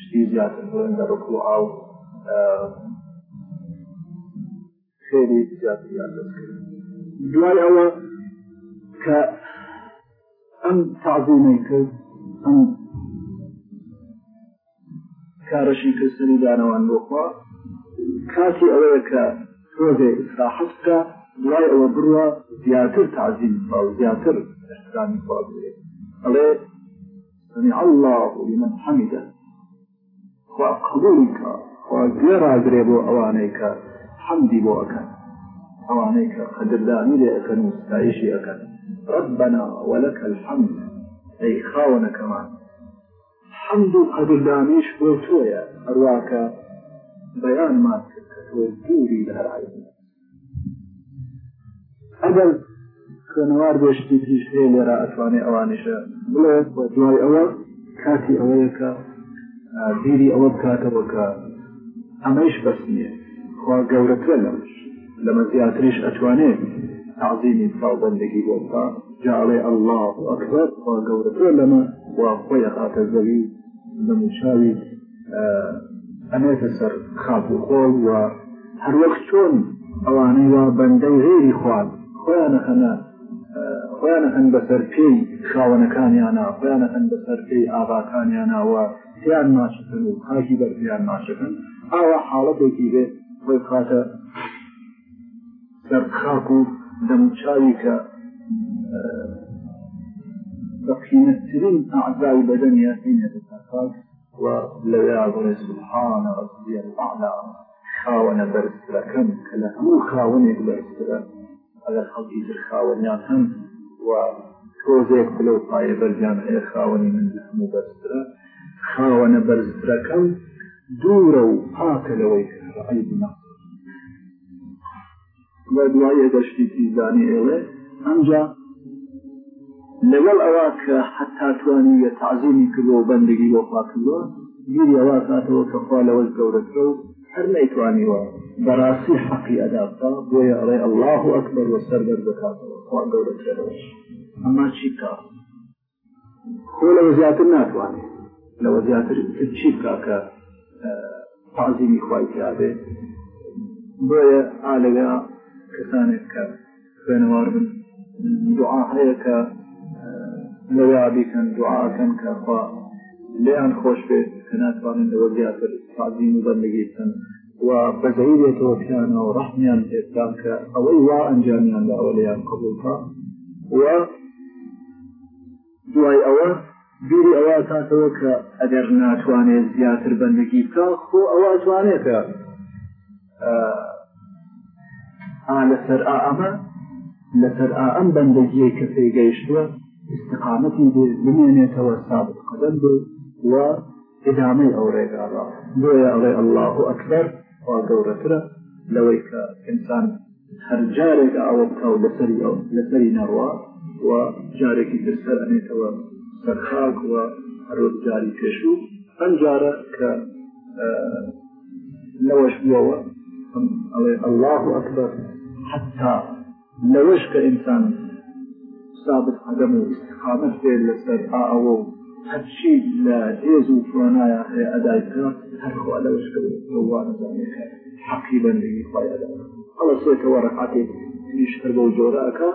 شتی زیاتر بڵێن لە ڕکو ئاو خێری زیاتریان دەست کرد دوای ئەوە کە ئەم تعظیمەی کرد ئەم کارەشی کرد سەری دانەوان بۆخوا کاتی ئەوەیە کە تۆزێ ئیسراحەت بکە دوای ئەوە بڕە زیاتر تعظیم بە و زیاتر احترامی خوا بێ ئەڵێ سمع الله لمن حمده خوا قبوڵی کا خوا گوێ ڕاگرێ بۆ ئەوانەی کە حەمدی بۆ ئەەکەن ئەوانەی کە قەدردانی لێ ئەەکەن و ستایشی ئەەکەن ربنا ولك الحمد ئەی خاوەنەکەمان حەمد و قەدردانیش بۆ تۆیە هەرواکە بەیانمان کرد کە تۆ دووری لە هەرعی ئەگەر خوێنەوار بێ شتی تریش هەیە لێرە ئەتوانێ ئەوانیشە بڵێت بە دوای ئەوە کاتی ئەوەیە کە بیری ئەوە بکاتەوە کە ئەمەیش بەس نییە خوا گەورەترە لەمش لەمە زیاتریش ئەتوانێت تعظیمی ساڵبندگی بۆ بکە جاڵێ ئەله ئەکبەر خوا گەورەترە لەمە وا خۆی هاتە زەوی دەموچاوی ئەنێتە سەر خاک و خۆڵ و هەروەک چۆن ئەوانەی وا بەندەی غێری خوان خۆیانە هەنە خۆیانە هەن بەسەر پێی خاوەنەکانیانە خۆیانە هەن بەسەر پێی ئاغاکانیانەوە پێیان ماچەکەن و خاکی بەرپیان ماچەکەن ئاوا حاڵەتێکی بێ خۆی خاتە سەر خاک و دەموچاوی کە بەقیمەتترین ئەعزای بەدەنیان هینێتە سەر خاک و لەوێا بڵێ سبحانە ربی الاعلی خاوەنە بەرزترەکەم کە لە هەموو خاوەنێک بەرزترە ئەگەر خەڵکی تر خاوەنیان هەن و تۆزێک پلە و پایە بەرزیان هەیە خاوەنی من لە هەموو بەرزترە خاوەنە بەرزترەکەم دوورە و پاکە لەوەی کە عیب نەقص وە دوایی ئەگەر شتێکی زانی ئێڵێ ئەمجا لەگەڵ ئەوە کە حتا توانیویە تعزیمی کردو و بەندگی بۆ خواکردوە گیری ئەوە کاتەوە کە خوا لەوەش گەورەترە و هەر نەیتوانیوە بەڕاستی حەقی ئەدا بکە بۆیە ئەڵێ ئەلله و ئەکبەر وە سەر دەردەکاتەوە خوا گەورەترەوەش ئەما چی بکە خۆ لەوە زیاتر ناتوانێت لەوە زیاتر چی بکا کە تعظیمی خوای پیاێ بۆیە ئالەوێ کەسانێک کە خوێنەوار بن دوعا هەیە کە لەوێ بیکەن دوعاکەن کە خوا لێیان خۆش بێت کە ناتوانن لەوە زیاتر تعظیم و بەندگی بکەن و بەزەی لێتەوە پیانەوە ڕحمیان پێستا کە ئەوەی وا ئەنجامیان داوە لەیان قبولکە و دوای ئەوە بیری ئەوە کاتەوە کە ئەگەر ناتوانێت زیاتر بەندگی بکە خۆ ئەوە توانێتە لەسەر ئەمە لەسەر ئەم بەندگیە کە پێگەیشتوە استقامەتی بمێنێتەوە سابت قەدەم بێ و ئیدامەی ئەو ڕێگا ڕا بۆیە ئەڵێ اللە اکبر خوا گەورەترە لەوەی کە ئینسان هەر جارێک ئەوە بکە و لەسەری ئەو لەسەری نەڕوا و جارێکی تر سەر ئەنێتەوە سەر خاک و هەرۆک جاری پێشوو ئەم جارە کە لەوەش بووەوە ئەڵێ اللە اکبر حتا لەوەش کە ئینسان سابت قەدەم و ئیستقامەت بێت لەسەر ئاوە و هەرچی لە هێز و توانایە هەیە ئەدای بکە هەرخوا لەوەش کە وانەزانەکە حەقی بەندگی خۆی ئەدا ئەوە سێتەوە ڕقاتێک تریش هەر بەو جۆراکە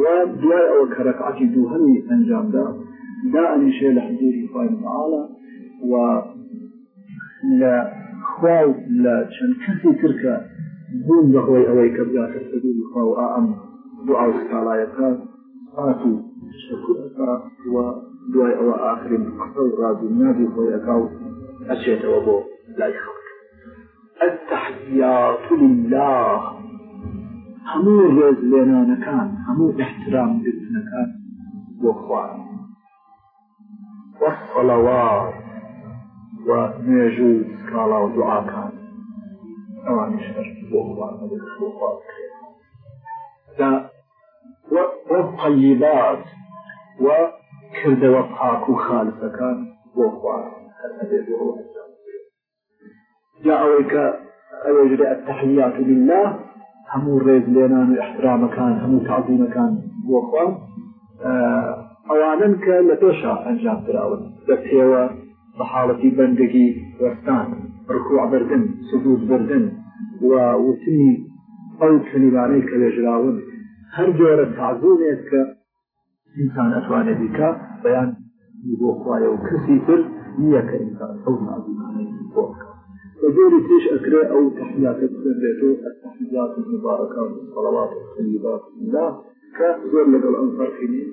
و دوای ئەوە کە ڕقاتی دووهەمی ئەنجامدا دا ئەنیشێ لە حزوری خۆی متعاڵە و لە خوا و لە چەند کەسی تر کە بوون بە هۆی ئەوەی کە بگاتە حدودی خوا و ئائەم دوعا و سکاڵایە بکات سات و شەکور ئەکا و دوای ئەوە ئاخرین قسە و ڕاز و نابی خۆی ئەکا و ئەچێتەوە بۆ لای خەڵک التحیات لله هەموو ڕێز لێنانەکان هەموو احترام گرتنەکان بۆ خوارد وەک سەڵەوات و نوێژ و سکاڵا و دوعاکان ئەوانیش هەشتی بۆ خوا نەبێت بۆ خوا بکرێت دا وەک بۆ قەیبات و کردەوە پاک و خالسەکان بۆ خوا هەر نەبێت بۆ ئەوە جا ئەوەی کە ئەوێژرێ التحیات لله هەموو ڕێز لێنان و احترامەکان هەموو تعظیمەکان بۆخوا ئەوانن کە لە پێشا ئەنجام دراون بە پێوە بە حاڵەتی بەندگی وەستان ڕکوع بردن سجود بردن و وتنی ئەو چنیبانەی کە لێژراون هەر جۆرە تعظیمێک کە ئینسان ئەتوانێ بیکا بەیان بۆ خوایە و کەسی تر نییە کە ئینسان ئەو نازیمانەی بۆ بکە وەجۆری تێش ئەکرێ ئەو تەحیاتە بخوێنرێت و التحیات المبارکات الصلوات الطیبات لا کە زۆر لەگەڵ ئەم فەرقی نیە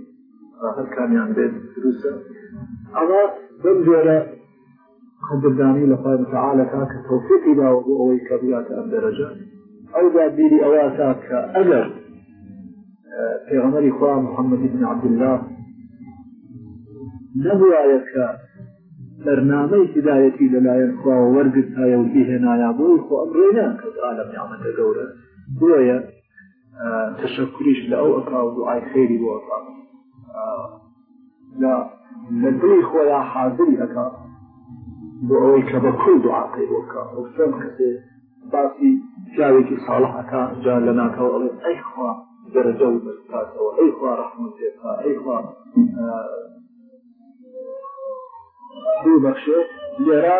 هەر کامیان بێت دروستە ئەوە بەم جۆرە قەدردانی لە خوای متعال ئەکا کە تەوفیقی داوە بۆ ئەوەی کە بگاتە ئەم دەرەجە ئەودا بیری ئەوە ئەکا کە ئەگەر پێغەمەری خوا محەممەد بن عەبدالله نەبوایە کە بەرنامەی هدایەتی لەلایەن خواوە وەرگرتایە و بیهێنایە بۆی خۆ ئەم ڕێ ناکەوت ئالەم نیامەتە گەورە بۆیە تەشەکوریش لە ئەو ئەکا و دوعای خێری بۆ ئەکا لە لە دڵی خۆیان حاضری ئەکا بۆ ئەوەی کە بە کول دوعاقی بۆکە و سەم کەسێ باسی پیاوێکی ساڵح ئەکا جا لە ناکەوە ئەڵێ ئەی خوا دەرەجە و بەستاتەوە ئەی خوا ڕەحمەت پێکا ئەی خوا ببەخشێ لێرە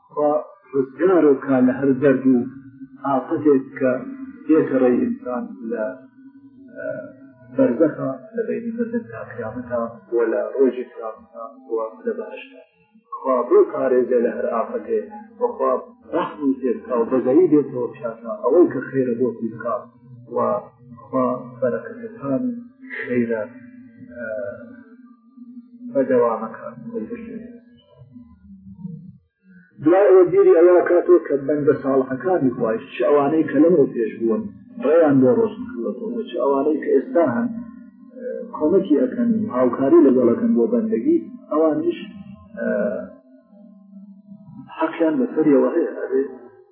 خوا ڕزگارو کا لە هەر دەرد و ئافەتێک کە دێتە ڕێی ئینسان لە بەرزەخە لە بینی مردن تا قیامەتا و لە ڕۆژی قیامەتا و لە بەهەشتا خوا بۆ پارێزێ لە هەر ئافەتێ وخوا ڕەحم و تێستا و بەزەیی بێتەوە پیاتا ئەوەی کە خێرە بۆ پی بکات و خوا بەرەکەتەکان خێرە بەدەوامەکان بەشێت دوای ئەوە دیری ئەوە کاتەوە کە بەندە ساڵحەکانی خۆش چ ئەوانەی کە لەمەوە پێش بوون ڕێیان بۆ ڕۆژ بکردەوە چ ئەوانەی کە ئێستا هەن کۆمەکی ئەەکەن هاوکاری لەگەڵەکەن بۆ بەندگی ئەوانیش حەقیان بەسەریەوە هەیە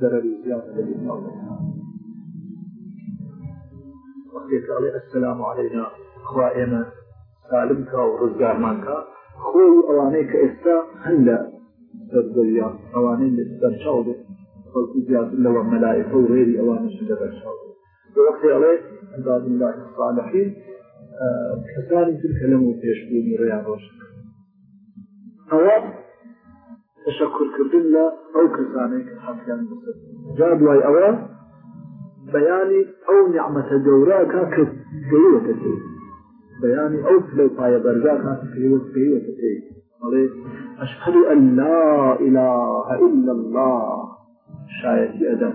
زەرەری زیاد لەبی تاڵەکان وەختێکە ئەڵێ ئەسلام عەلەینا خوا ئێمە سالم کا و ڕزگارمان کا خۆ و ئەوانەی کە ئێستا هەن لە سەرزەویا ئەوانەی لە بەرچاو بێت خەڵکی زیاتر لەوە مەلایەکە و غێری ئەوانەش لە بەرچاو بێت وەختی ئەڵێ عباد الله الصالحین کەسانی تر کە لەم و پێش بوونی ڕێیان ڕۆژ ئەوە تشکرکردن لە ئەو کەسانەی کە حەقیان بسر جا دوای ئەوە بەیانی ئەو نیعممەتە گەوراکە کە گەیوەتە پێ بەیانی ئەو پلە و پایە بەرزاکە پێوە پێوەتە پێ ئەڵێ ئەشهد أن لا إله إلا الله شایەتی ئەدەم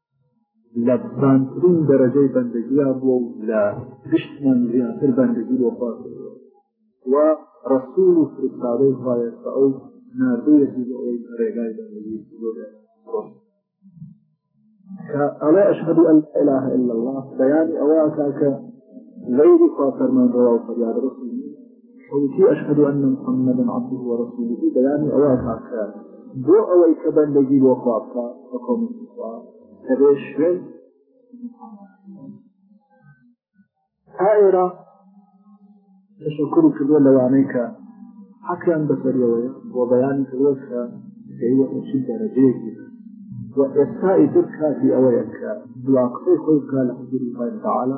لە بانترین دەرەجەی بەندگیا بووە و لە گشتمان زیاتر بەندگی بۆ خوا و ڕسول و فرستادەی خوایەستا ئەو نردویەتی بۆ ئەوی ڕێگای بەندگی کە ئەڵێ ئەشهدو ئەن اله الا الله بەیانی ئەوە کاکە غیری خوا فەرمان ڕەوا و فەریاد ڕسول وتی ئەشهد أن محمدا عبده ورسوله بەیانی ئەوە کاکە بۆ ئەوەی کە بەندەگی بۆ خوا بکە بە کۆمەڵ خوا کە بێ شوێن تا ئێرە تەشەکوری کردووە لەوانەی کە حەقیان بەسەریەوەیە بۆ بەیانی کردوە کە پێوەتە چی دەرەجەیەکی و ئێستای تر کاتی ئەوەیە کە دوا قسەی خۆی بکە لە حضوری خوای تعالی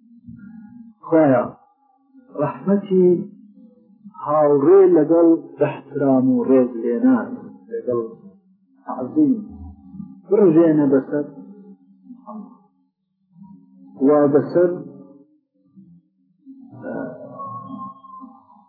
خوایە ڕەحمەتی هاوڕێ لەگەڵ بەحترام و ڕێز لێنان لەگەڵ عزیم بڕژێنە بەسەر وا بەسەر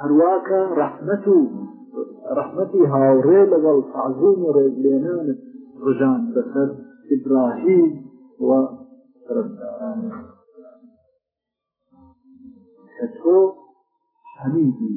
هەرواکە ڕەحمەت و ڕەحمەتی هاوڕێ لەگەڵ تەعزیم و ڕێزلێنانت ڕژان بەسەر ئیبراهیم و کە تۆ حەمیدی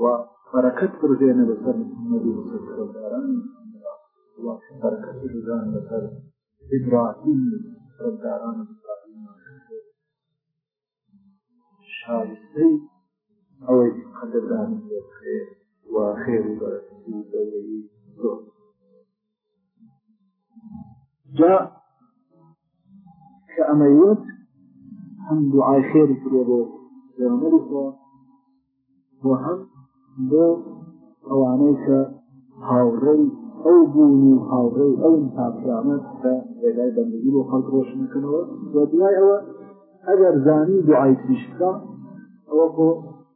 و بەرەکەت بڕژێنە لەسەر محمد و لەسەر سەردارانی و بەرەکەت بڕژان لەسەر ئیبراهیم و سەرداران شایستەی ئەوەی قەدردانی لێ بکرێت و خێر و بەرەکەتی و دەوری زۆر جا کە ئەمەی وت هەم دوعای خێری کردە بۆ پێغەمبەری خوا و هەم بۆ ئەوانەی کە هاوڕێی ئەو بوون و هاوڕێی ئەون تاقیامەت کە ێلای بەندگی بۆ خەڵک ڕۆشنەکەنەوە و دوای ئەوە ئەگەر زانی دوعای تریشکە ئەوە بۆ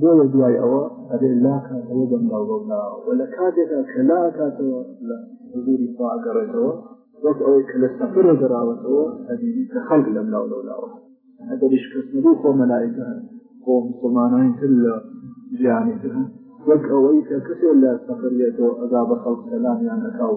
بۆیە دوای ئەوە ئەبێ لاکە ئەوە بەم داڵۆدا و لە کاتێکا کە لا ئەکاتەوە لە حزوری خوا ئەگەڕێتەوە وەک ئەوەی کە لە سەفرە دەراوەتەوە ئەبیدی کە خەڵک لەم لاو لەولاوە ئەگەریش کەس نەبوو خۆ مەلایکە هەن خۆ مسلمانانی تر لە جیانی تر هەن وەک ئەوەی کە کەسێ لە سەفریەتەوە ئەدا بە خەڵک سەلامیان ئەکا و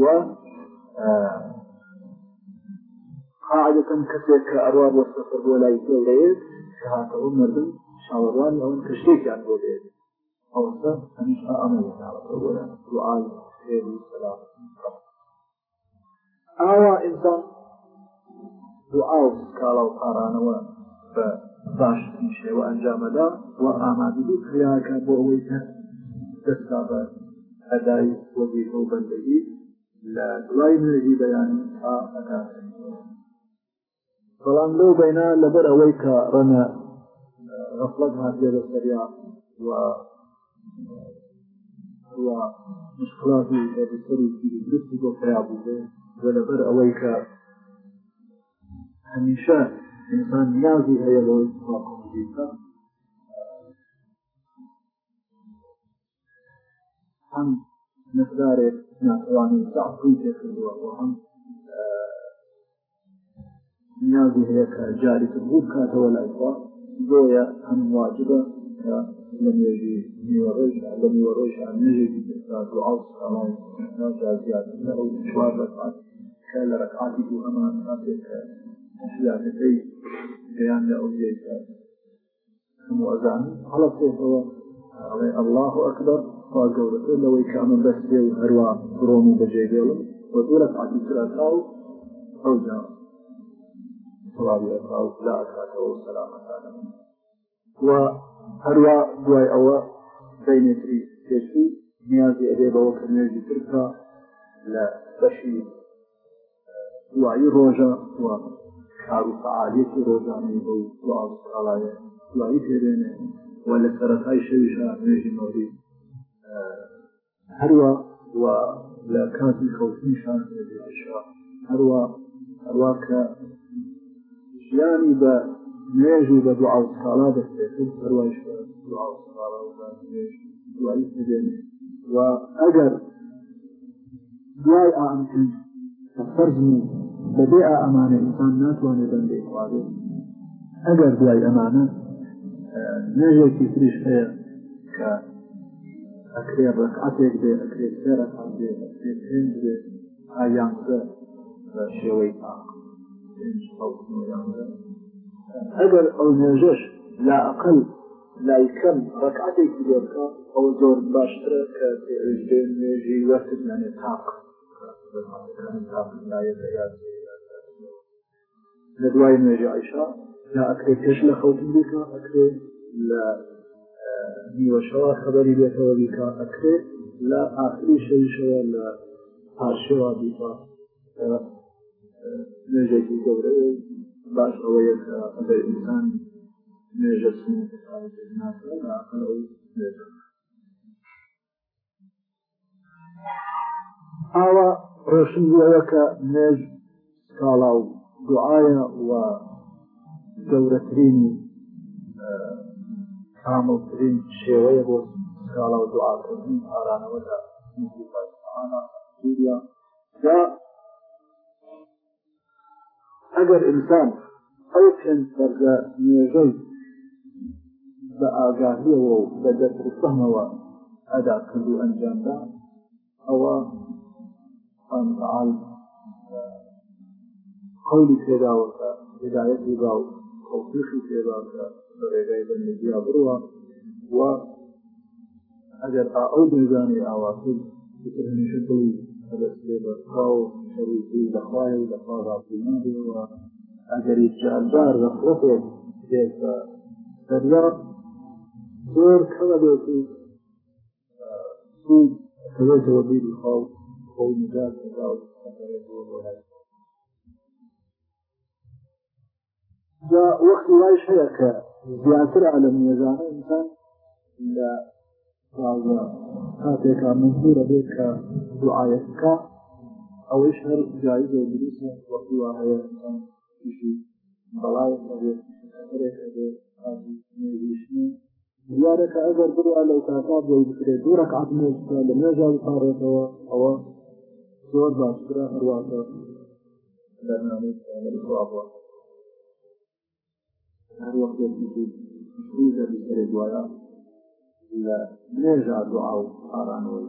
و قاعدەتەن کەسێک کە ئەڕوا بۆ سەفر بۆ لای گەورەیەت کە هاتەوە مردن چاوەڕوانی ئەوەن کە شتێکیان بۆ بێت ئەوسە هەمیشە ئەمە لەناوەوە دوعای خێر و سەلام ئاوا ئینسان دوعا و سکاڵا و پارانەوە بە باشترین شێوە ئەنجامەدا و ئامادەی خیاکە بۆ ئەوەی کە دەستا بە ئەدای وەزیفە و بەندەگی لە دوای نوێژی بەیانی تا ئەدا بەڵام لەو بەینا لەبەر ئەوەی کە ڕەنە غەفڵەت هاتێ لە سەریا و و مشکلاتی بەسەرێکی درستی بۆ پیا بووێ و لەبەر ئەوەی کە هەمیشە ئینسان نیازی هەیە بۆی کۆمەدیکە هەم مقدارێک ناتوانین تاقوی تێکردووە بۆ هەم نیازی هەیە کە جاری تبوو بکاتەوە لایخوا بۆیە هەم واجبە کە لە نوێژی نیوەڕۆژ لە نیوەڕۆژ نوێژێکی ترسا دوعاو سڵاوی ناجا زیاتر لە ئەو چوار رەکعات کە لە رەکعاتی دوو هەمان کاتێک کە زیاتەکەی دەیان لە ئەو جێی مۆزان هەڵە بکەیتەوە ئەڵێ ئەلله و ئەکبەر خوا گەورەتر لەوەی کە ئەمە بەس پێ و هەروە ڕۆم و بەجێ بێڵم و دوو ڕەکعەتی تر ئەکا و ئەوجا سڵاوی ئەکا و لا ئەکاتەوە و سەلامەتانە و هەروە دوای ئەوە بینێتری پێشوو نیازی ئەبێ بەوە کە نوێژی ترکە لە بەشی دوایی ڕۆژە و کار و فعالیەتی ڕۆژانەی بە و ئاڵایە دوایی پێێنێ و لە سەرەتای شەویشە نوێژی مەوری هەروە و لە کاتی خەوتنی شان هەروە هەروە کە ژیانی بە نوێژ و بە دوعا و ساڵا دەستێت هەروایش دوعا و ساڵا و نوێژ دوایی پێێنێ و ئەگەر دوای ئامکن کە فەرزمی بەبێ ئامانە ئینسان ناتوانێت بەندێ خوارێت ئەگەر دوای ئەمانە نوێژێکی تریش هەیە کە ئەکرێ ڕکاتێک بێ ئەکرێ سێ ڕکات بێ ئەکرێ پێنج بێ ئایانزە بە شێوەی پاک پێنج خەڵک یانزە ئەگەر ئەو نوێژەش لا ئەقل لایکەم ڕەکعەتێکی لێ بکە ئەوە زۆر باشترە کە پێویستێ نوێژی وەرتت نەنێ تاق لە دوای نوێژی عیشا یا ئەکرێ پێش لە خەوتن بیکە ئەکرێ لە نیوەشەوە خەبەری بێتەوە بیکە ئەکرێ لە ئاخری شەویشەوە لە پاشەوە بیکە نوێژێکی گەورە باش ئەوەیە کە ئەگەر ئینسان نوێژە ئاوا ڕۆشن بووەوە کە نوێژ ساڵا و دوعاە و گەورەترین کامڵترین شێوەیە بۆ سکاڵا و دوعاکردن پارانەوەدا سووریا دا ئەگەر ئینسان ئەو پێنج فەرزە نوێژەی بە ئاگاهیەوە و بە دەست و فەهمەوە ئەدا کرد و ئەنجامدا ئەوە ئەنعال قولی پێداوە کە هدایەتی با و تەوفیقی پێدا کە بە ڕێگای بەندگیا بڕوە و ئەگەر ئەو بێگانەی ئاواکەی بکە هەمیشە دڵی هەبەستێ بە خاو شەڕی لەخوای و لەخوا ڕاپینە بێەوە ئەگەری جاندار لە خۆێک دێت بە دەریا زۆر کەمە بێت و سوود کەوێتەوە بیری خاو خۆی نجات دەدا و جا وەختی وایش هەیە کە زیاتر عالم نوێژانە ئینسان لە تازە کاتێکا منزورە بێت کە دوعاە بکە ئەوەیش هەر جایزە دروست وەختی وا هەیە ئینسان پیشی بەڵای ئەبێت ئەبێت ئەبێت ئەبێت دیارە کە ئەگەر بڕوا لەو کاتا بۆی بکرێت دوو ڕکعات نوێژ بکە لە نوێژا بپارێتەوە ئەوە زۆر باشترە هەرواتە بەرنامەی سوابوە هەر وەختێکی شوی دەبی سەرێک وایە لە نوێژا دوعا و پارانەوەی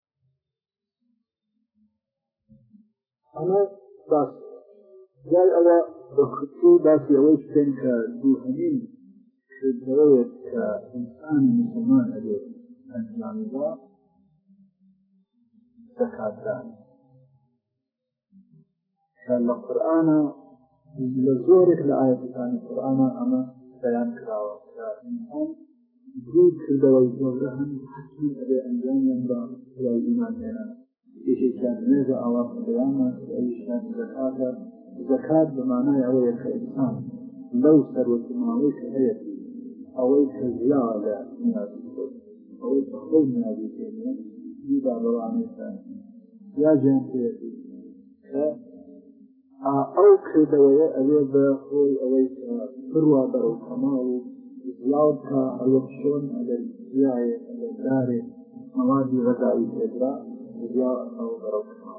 ئەمە باس دوای ئەوە بە کورتی باسی ئەوەی بکەین کە دووهەمین کردەوەیە کە ئینسانی مسلمان ئەبێت ئەنجامیدا زەکاتدان کە لە قورآە لە زۆرێک لە ئاەتەکانی قورآە ئەمە بەیان کراوە کە ئینسان دوو کردەوەی گەورە هەم حکمی ئەبێ ئەنجامیان بە دوای ئیمان هێنان یەکێکیان نوێژە ئاوا بەیانمان ئەویشیان زەکاتە زەکات بەمانای ئەوەیە کە ئینسان لەو سەروەتماوەی کە هەیە ئەوەی کە زیا لە نیازی ئەوەی کە خۆی نیازی پێ بیدا بەوانەی کە یا ژیان پێەتی ئەو کردەوەیە ئەوێ بە خۆی ئەوەی بڕوا بەرەو کەما و زیاو تا ئەوە شۆن ئەگەر زیایە ئەگەر دارێ مەوادی غەدایی پێدرا زیاو ئەو بەرەو کەما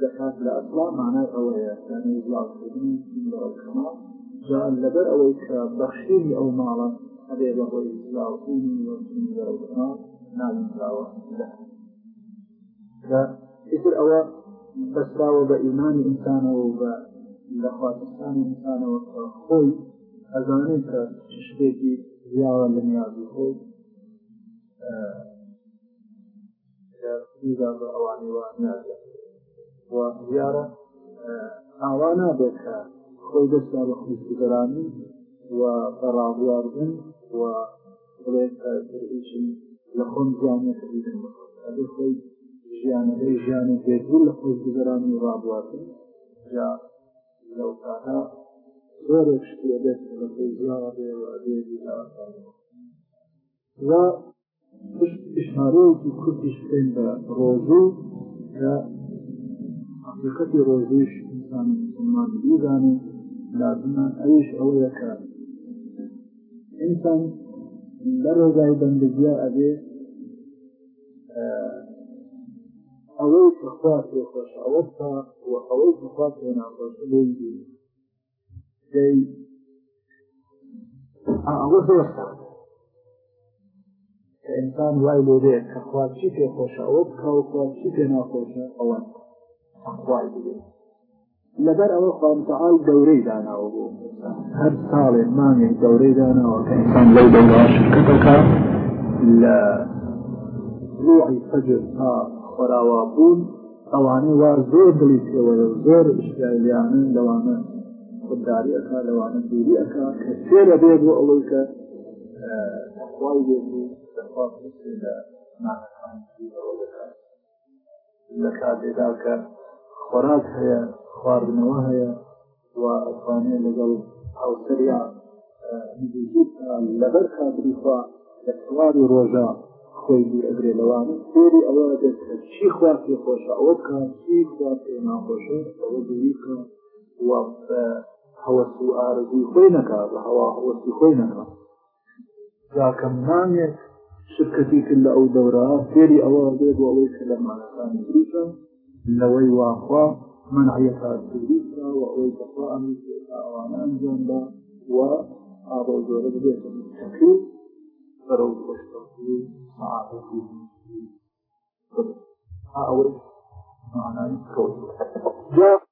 دەکات لە ئەسڵا مانای ئەوەیە یانی زیاکردنی بەرەو کەما جا لەبەر ئەوەی کە بەخشینی ئەو ماڵە ئەبێ بە هۆی زیاوبوونی وەچنی بەرەو کەما ناویراوە دەکات کە ئیتر ئەوە بەسراوە بە ئیمانی ئینسانەوە و بە لە خواتستانی ئینسانەوە کە خۆی ئەزانێت کە شتێکی زیاوە لە نیازی خۆی دیدا بە ئەوانی وا نازێت و دیارە ئاوا نابێت کە خۆی دەستا بە خۆشگوزەرانی و بەڕابواردن و بڵێ هیچی لە خۆم زیان نەکردم ئەبێ خۆی ژیانەکەی ژیانی بێدور لە خۆش گوزەرانی ڕابواردن یا لەو کاتە زۆرێک شتێ دەست لە خۆی زیاوە بێ و ئەبێ ئاسانەوە و ژمارەیەکی کوردیش بکەین بە ڕۆژوو کە حقیقەتی ڕۆژویش ئینسانی مسلمان بیزانێ لازمە ئەویش ئەوەیە کە ئینسان لە ڕێگای بەندگیا ئەبێ ئەوەی کە خوا پێ خۆش ئەوە بکە و ئەوەی کە خوا پێ ناخۆش لێی دووری دەی ئەوە دۆستە کە ئینسان وای لێ بێت کە خوا چی پێ خۆشە ئەوە بکە و خوا چی پێ ناخۆشە ئەوە خوای بێت لەبەر ئەوە خوا متعال دەورەی داناوە بۆ هەر ساڵێ مانگێک دەورەی داناوە کە ئینسان لەو دەورا شرکەتەکە لە ڕوعی فەجر تا خۆراوا بوون ئەوانەی وا زۆر دڵی پێوەیە زۆر ئشتیالیانە لەوانە خودداریەکە لەوانە دووریەکە کە سێ دەبێ بۆ ئەوەی کە خوای بێت و دەخواست لە ناکان دەکات لە کاتێکدا کە خۆراک هەیە خواردنەوە هەیە و ئەتوانێ لەگەڵ هاوسەریا لەبەر خاتری خوا لە تەواوی ڕۆژە خۆی دوور ئەگرێ لەوانە سێری ئەوە دەست چی خوا پێ خۆشە ئەوە بکە چی خوا پێ ناخۆشە ئەوە دووری بکە و هەوەس و ئارزوی خۆی نەکا بە هەوا هەوەسی خۆی نەکا جاکەم نامێت شرکەتی تر لە ئەو دەورە فێری ئەوە بێ بۆ ئەوەی کە دەرمانەکانی دروشە لەوەی واخوا منعەتە دروستە و ئەوەی بەخوا ئەمی ئەوانە ئەنجام بە و ئاڕۆ زۆرە بێت شەکر بەرەو خۆشبەختی سعادەتی ئەوەی معنای کەوت جا